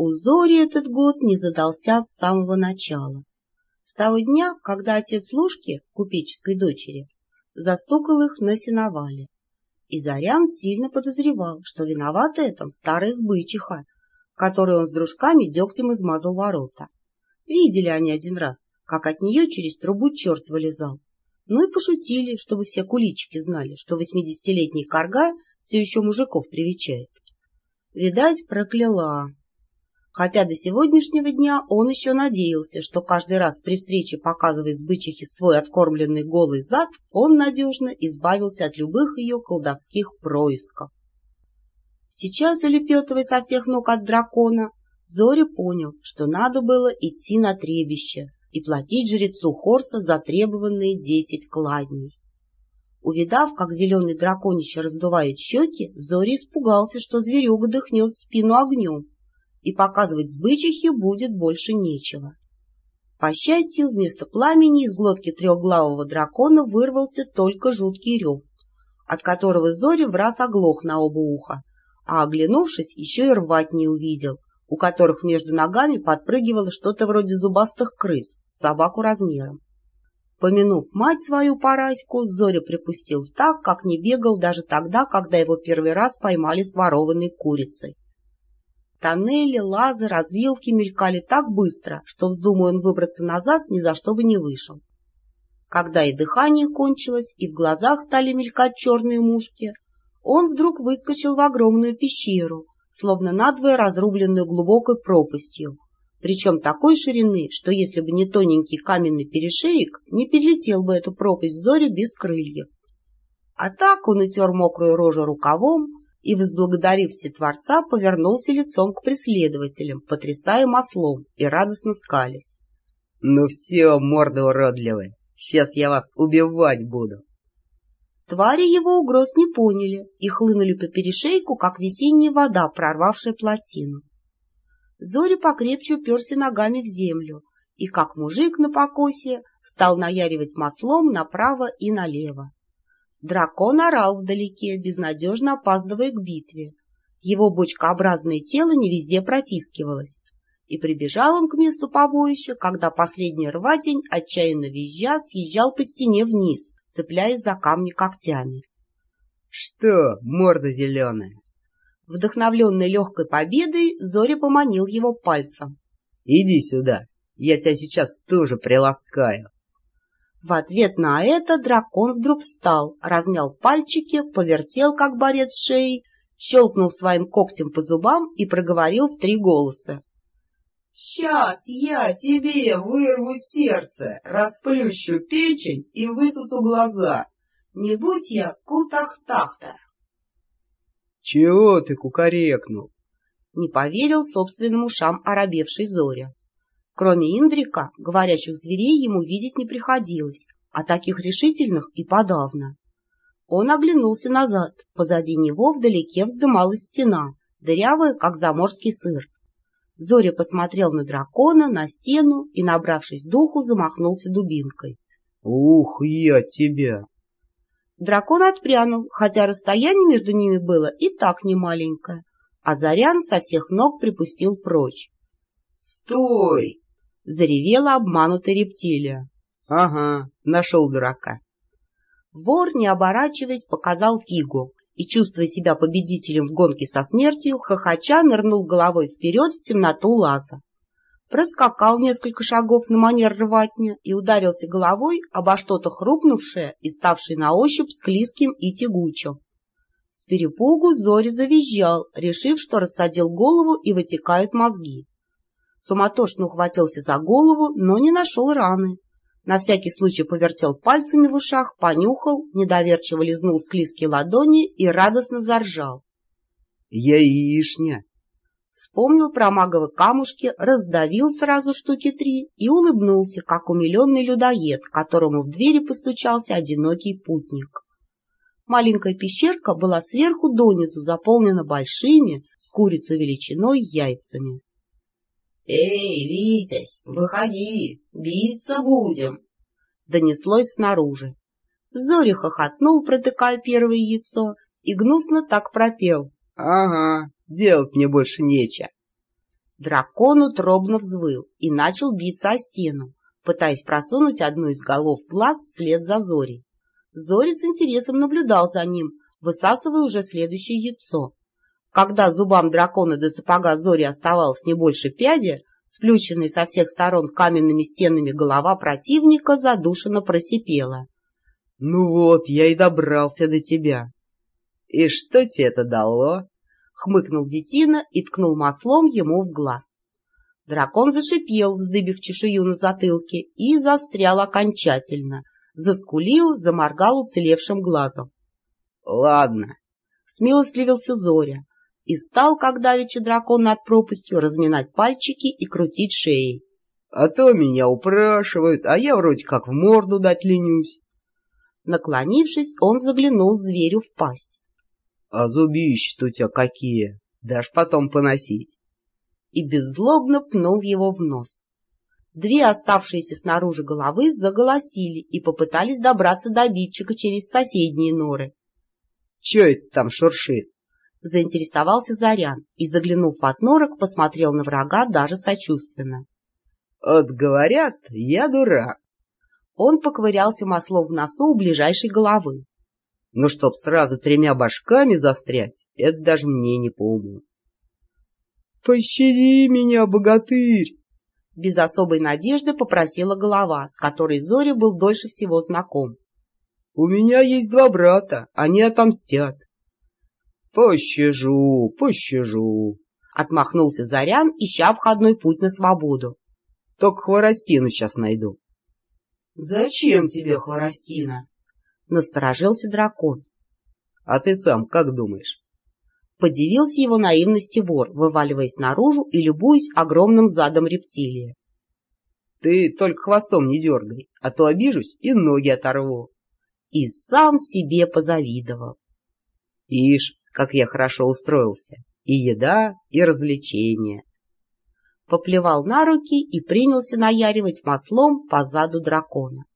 У Зори этот год не задался с самого начала. С того дня, когда отец Лужки, купеческой дочери, застукал их на сеновале. И Зарян сильно подозревал, что виновата этом старая сбычиха, которую он с дружками дегтем измазал ворота. Видели они один раз, как от нее через трубу черт вылезал. Ну и пошутили, чтобы все куличики знали, что восьмидесятилетний корга все еще мужиков привечает. Видать, прокляла. Хотя до сегодняшнего дня он еще надеялся, что каждый раз при встрече, показывая с бычихи свой откормленный голый зад, он надежно избавился от любых ее колдовских происков. Сейчас, улепетывая со всех ног от дракона, Зори понял, что надо было идти на требище, и платить жрецу Хорса затребованные десять кладней. Увидав, как зеленый драконище раздувает щеки, Зори испугался, что зверюга дыхнет в спину огнем, и показывать сбычихе будет больше нечего. По счастью, вместо пламени из глотки трехглавого дракона вырвался только жуткий рев, от которого Зори в раз оглох на оба уха, а, оглянувшись, еще и рвать не увидел, у которых между ногами подпрыгивало что-то вроде зубастых крыс с собаку размером. Помянув мать свою параську, Зоря припустил так, как не бегал даже тогда, когда его первый раз поймали с ворованной курицей. Тоннели, лазы, развилки мелькали так быстро, что, вздумая он выбраться назад, ни за что бы не вышел. Когда и дыхание кончилось, и в глазах стали мелькать черные мушки, он вдруг выскочил в огромную пещеру, словно надвое разрубленную глубокой пропастью, причем такой ширины, что если бы не тоненький каменный перешеек, не перелетел бы эту пропасть Зори без крыльев. А так он утер мокрую рожу рукавом и, возблагодарив Творца, повернулся лицом к преследователям, потрясая маслом и радостно скались. — Ну все, морда уродливая, сейчас я вас убивать буду. Твари его угроз не поняли и хлынули по перешейку, как весенняя вода, прорвавшая плотину. Зори покрепче уперся ногами в землю и, как мужик на покосе, стал наяривать маслом направо и налево. Дракон орал вдалеке, безнадежно опаздывая к битве. Его бочкообразное тело не везде протискивалось. И прибежал он к месту побоища, когда последний рватень, отчаянно визжа, съезжал по стене вниз, цепляясь за камни когтями. — Что, морда зеленая? Вдохновленный легкой победой, Зори поманил его пальцем. — Иди сюда, я тебя сейчас тоже приласкаю. В ответ на это дракон вдруг встал, размял пальчики, повертел, как борец шеей, щелкнул своим когтем по зубам и проговорил в три голоса. Сейчас я тебе вырву сердце, расплющу печень и высосу глаза. Не будь я кутахтахта. Чего ты кукарекнул? Не поверил собственным ушам оробевший Зоря. Кроме Индрика, говорящих зверей ему видеть не приходилось, а таких решительных и подавно. Он оглянулся назад. Позади него вдалеке вздымалась стена, дырявая, как заморский сыр. Зоря посмотрел на дракона, на стену и, набравшись духу, замахнулся дубинкой. — Ух, я тебя! Дракон отпрянул, хотя расстояние между ними было и так немаленькое, а Зарян со всех ног припустил прочь. «Стой!» — заревела обманутая рептилия. «Ага, нашел дурака». Вор, не оборачиваясь, показал фигу, и, чувствуя себя победителем в гонке со смертью, хохоча нырнул головой вперед в темноту лаза. Проскакал несколько шагов на манер рватня и ударился головой обо что-то хрупнувшее и ставшее на ощупь склизким и тягучим. С перепугу Зори завизжал, решив, что рассадил голову и вытекают мозги. Суматошно ухватился за голову, но не нашел раны. На всякий случай повертел пальцами в ушах, понюхал, недоверчиво лизнул склизкие ладони и радостно заржал. «Яишня!» Вспомнил про маговы камушки, раздавил сразу штуки три и улыбнулся, как умиленный людоед, которому в двери постучался одинокий путник. Маленькая пещерка была сверху донизу заполнена большими, с курицу величиной, яйцами. «Эй, Витязь, выходи, биться будем!» Донеслось снаружи. Зори хохотнул, протыкая первое яйцо, и гнусно так пропел. «Ага, делать мне больше нечего». Дракон утробно взвыл и начал биться о стену, пытаясь просунуть одну из голов в лаз вслед за Зорей. Зори с интересом наблюдал за ним, высасывая уже следующее яйцо. Когда зубам дракона до сапога Зори оставалось не больше пяди, сплющенная со всех сторон каменными стенами голова противника задушенно просипела. — Ну вот, я и добрался до тебя. — И что тебе это дало? — хмыкнул детина и ткнул маслом ему в глаз. Дракон зашипел, вздыбив чешую на затылке, и застрял окончательно. Заскулил, заморгал уцелевшим глазом. — Ладно, — смилостливился Зоря и стал, как давеча дракон над пропастью, разминать пальчики и крутить шеей. — А то меня упрашивают, а я вроде как в морду дать ленюсь. Наклонившись, он заглянул зверю в пасть. — А зубища-то у тебя какие! Дашь потом поносить и беззлобно пнул его в нос. Две оставшиеся снаружи головы заголосили и попытались добраться до обидчика через соседние норы. — Че это там шуршит? — заинтересовался Зарян и, заглянув в отнорок, посмотрел на врага даже сочувственно. — Вот говорят, я дурак. Он поковырялся маслом в носу у ближайшей головы. — Но чтоб сразу тремя башками застрять, это даже мне не по уму. «Пощади меня, богатырь!» Без особой надежды попросила голова, с которой Зоря был дольше всего знаком. «У меня есть два брата, они отомстят». «Пощажу, пощажу», — отмахнулся Зарян, ища обходной путь на свободу. «Только хворостину сейчас найду». «Зачем тебе хворостина?» — насторожился дракон. «А ты сам как думаешь?» Подивился его наивности вор, вываливаясь наружу и любуясь огромным задом рептилии. — Ты только хвостом не дергай, а то обижусь и ноги оторву. И сам себе позавидовал. Ишь, как я хорошо устроился. И еда, и развлечения. Поплевал на руки и принялся наяривать маслом по заду дракона.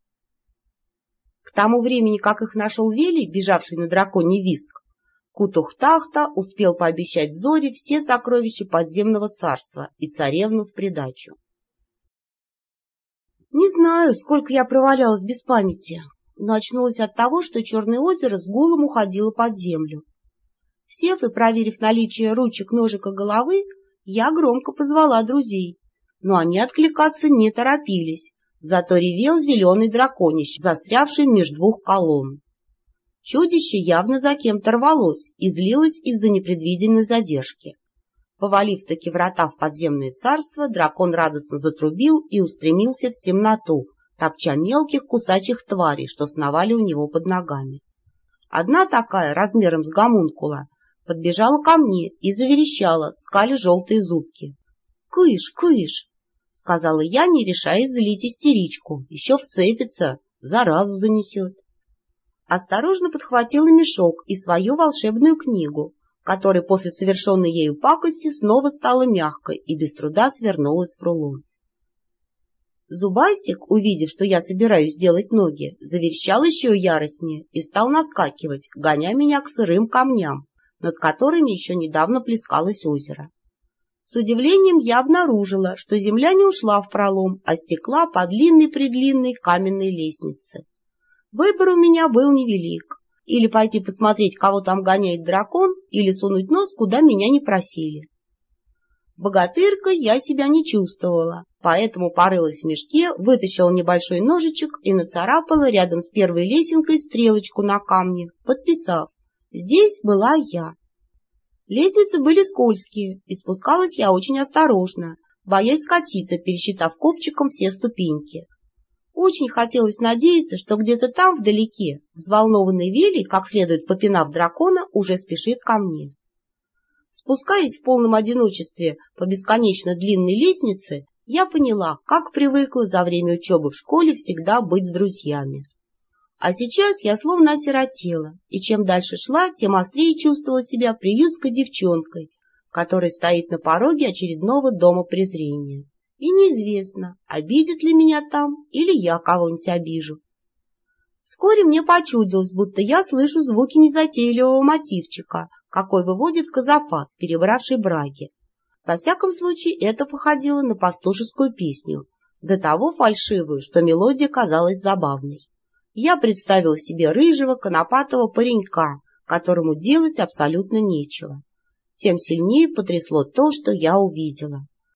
К тому времени, как их нашел Вели, бежавший на драконий виск, Кутухтахта успел пообещать Зоре все сокровища подземного царства и царевну в придачу. Не знаю, сколько я провалялась без памяти, но очнулась от того, что Черное озеро с гулом уходило под землю. Сев и проверив наличие ручек, ножек и головы, я громко позвала друзей, но они откликаться не торопились, зато ревел зеленый драконище, застрявший между двух колонн. Чудище явно за кем-то рвалось и злилось из-за непредвиденной задержки. Повалив таки врата в подземное царство, дракон радостно затрубил и устремился в темноту, топча мелких кусачих тварей, что сновали у него под ногами. Одна такая, размером с гомункула, подбежала ко мне и заверещала, скали желтые зубки. «Кыш, кыш!» — сказала я, не решаясь злить истеричку. Еще вцепится, заразу занесет осторожно подхватила мешок и свою волшебную книгу, которая после совершенной ею пакости снова стала мягкой и без труда свернулась в рулон. Зубастик, увидев, что я собираюсь сделать ноги, заверещал еще яростнее и стал наскакивать, гоня меня к сырым камням, над которыми еще недавно плескалось озеро. С удивлением я обнаружила, что земля не ушла в пролом, а стекла по длинной-предлинной каменной лестнице. Выбор у меня был невелик. Или пойти посмотреть, кого там гоняет дракон, или сунуть нос, куда меня не просили. Богатыркой я себя не чувствовала, поэтому порылась в мешке, вытащила небольшой ножичек и нацарапала рядом с первой лесенкой стрелочку на камне, подписав «Здесь была я». Лестницы были скользкие, и спускалась я очень осторожно, боясь скатиться, пересчитав копчиком все ступеньки. Очень хотелось надеяться, что где-то там, вдалеке, взволнованный Вели, как следует попинав дракона, уже спешит ко мне. Спускаясь в полном одиночестве по бесконечно длинной лестнице, я поняла, как привыкла за время учебы в школе всегда быть с друзьями. А сейчас я словно осиротела, и чем дальше шла, тем острее чувствовала себя приютской девчонкой, которая стоит на пороге очередного дома презрения и неизвестно, обидят ли меня там или я кого-нибудь обижу. Вскоре мне почудилось, будто я слышу звуки незатейливого мотивчика, какой выводит Казапас, перебравший браги. Во всяком случае, это походило на пастушескую песню, до того фальшивую, что мелодия казалась забавной. Я представила себе рыжего, конопатого паренька, которому делать абсолютно нечего. Тем сильнее потрясло то, что я увидела.